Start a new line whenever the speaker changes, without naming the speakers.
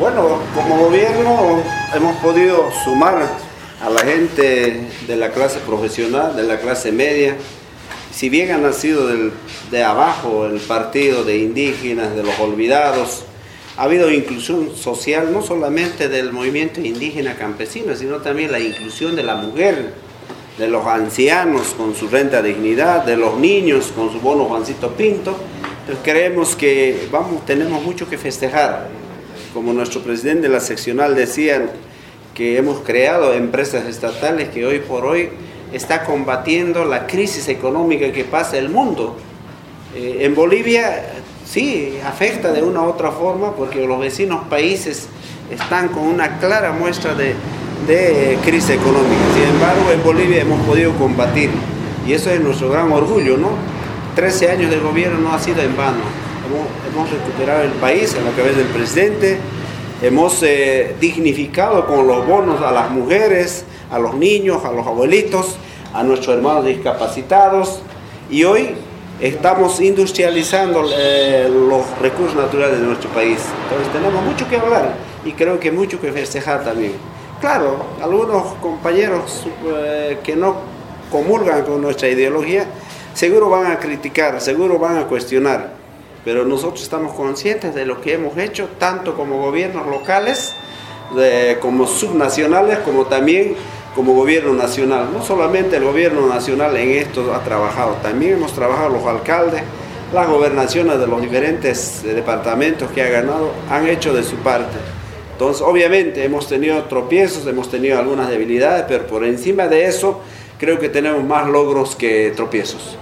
Bueno, como gobierno hemos podido sumar a la gente de la clase profesional, de la clase media. Si bien ha nacido de abajo el partido de indígenas, de los olvidados, ha habido inclusión social no solamente del movimiento indígena campesino, sino también la inclusión de la mujer, de los ancianos con su renta dignidad, de los niños con su bono Juancito Pinto. Entonces creemos que vamos, tenemos mucho que festejar como nuestro presidente de la seccional decía, que hemos creado empresas estatales que hoy por hoy está combatiendo la crisis económica que pasa el mundo. Eh, en Bolivia sí afecta de una u otra forma porque los vecinos países están con una clara muestra de, de crisis económica. Sin embargo, en Bolivia hemos podido combatir y eso es nuestro gran orgullo, ¿no? 13 años de gobierno no ha sido en vano hemos, recuperado el país a la cabeza del presidente, hemos eh, dignificado con los bonos a las mujeres, a los niños, a los abuelitos, a nuestros hermanos discapacitados y hoy estamos industrializando eh, los recursos naturales de nuestro país. Entonces tenemos mucho que hablar y creo que mucho que festejar también. Claro, algunos compañeros eh, que no comulgan con nuestra ideología seguro van a criticar, seguro van a cuestionar pero nosotros estamos conscientes de lo que hemos hecho, tanto como gobiernos locales, como subnacionales, como también como gobierno nacional. No solamente el gobierno nacional en esto ha trabajado, también hemos trabajado los alcaldes, las gobernaciones de los diferentes departamentos que ha ganado han hecho de su parte. Entonces, obviamente hemos tenido tropiezos, hemos tenido algunas debilidades, pero por encima de eso creo que tenemos más logros que tropiezos.